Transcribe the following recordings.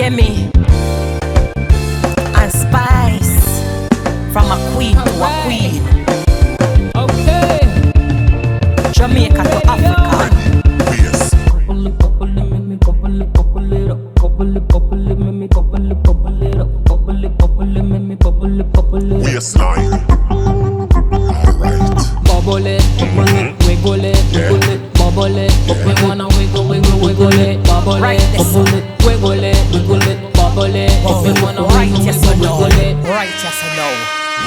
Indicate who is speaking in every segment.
Speaker 1: Yeah, me. And spice. From a queen to a queen.
Speaker 2: Okay.
Speaker 1: Jamaica to Africa.
Speaker 3: Yes.
Speaker 2: Couple it, couple it, me couple it, couple it up. Couple it, couple it, make me couple it, couple it up. Couple it, couple it, make me couple it, couple it up.
Speaker 3: Waistline. Alright.
Speaker 2: Bubble it, bubble it, wiggle it, wiggle it, bubble it. We wanna wiggle, wiggle, wiggle it, bubble Right it, this bubble it, wiggle it, wiggle it, bubble it. We wanna Right, yes or no? it.
Speaker 1: Right, yes or no?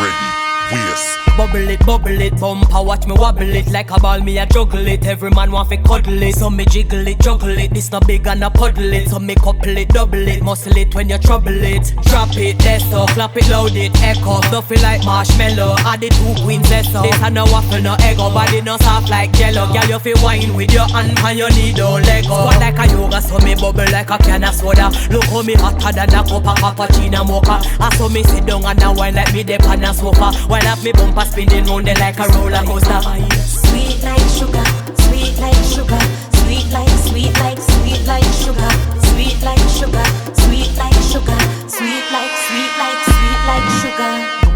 Speaker 3: Ready. Waist.
Speaker 1: Bubble it, bubble it, bumper, watch me wobble it Like a ball, me a juggle it Every man want fi cuddle it So me jiggle it, juggle it This not big and a puddle it So me couple it, double it Muscle it when you trouble it Drop it, that's so Clap it, loud it, echo Stuffy like marshmallow Add the two queens, that's so This a no waffle, no eggo Body no soft like jello Girl, you fi wine with your hand And your knee don't let go Squat like a yoga So me bubble like a can of soda. Look how me hotter than a cup of cappuccino mocha. I saw me sit down and a wine like me dip on a sofa. While up me bumper spinning round there like a roller coaster. Sweet
Speaker 4: like sugar, sweet like sugar, sweet like, sweet like, sweet like sugar, sweet like sugar, sweet like sugar, sweet like, sweet like, sweet like sugar.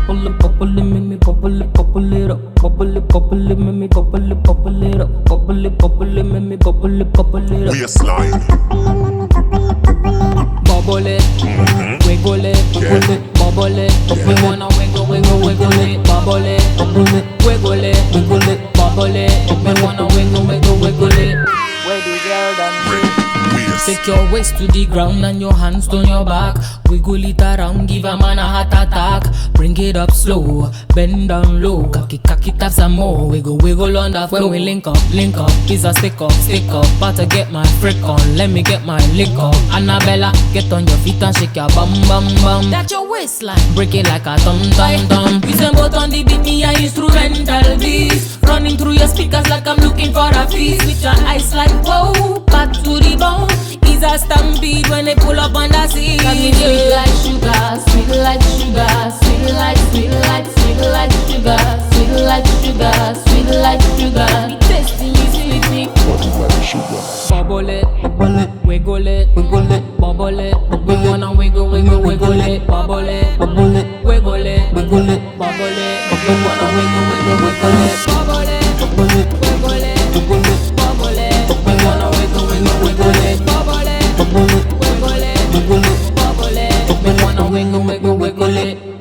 Speaker 2: Couple it, couple it, make me couple it, couple it up. Couple it, couple it, make me couple it, couple it. Couple it, make me couple it, couple it.
Speaker 3: Waistline.
Speaker 2: Bubble it,
Speaker 3: mm-hmm.
Speaker 2: wiggle it, wiggle it, bubble it. We wanna wiggle, wiggle, wiggle it, bubble it, bubble it,
Speaker 3: Take
Speaker 2: your waist to the ground and your hands on your back. Wiggle it around, give a man a heart attack. Bring it up slow, bend down low. Cocky, cocky, tap some more. Wiggle, wiggle on that when we link up, link up. Is a stick up, stick up. About to get my freak on, let me get my lick up. Annabella, get on your feet and shake your bum, bum, bum. That
Speaker 5: your waistline,
Speaker 2: break it like a thumb, thumb, thumb. We send both on the beat, me a instrumental beats. Running through your speakers like I'm looking for a feast. With your eyes like whoa, back to the bone is a stampede when they pull up on the scene. Sweet like sugar, sweet like sugar, sweet like, sweet like, sweet like sugar, sweet like sugar, sweet like sugar. Me tasting you sweet me. Bubble it, bubble it, wiggle it, wiggle it, bubble it, bubble it, wanna wiggle, wiggle, wiggle it, bubble it, bubble it, wiggle it, wiggle it, bubble it, bubble wanna wiggle, wiggle, wiggle it, bubble it, bubble it, wiggle it, wiggle it. now wiggle, wiggle, wiggle it.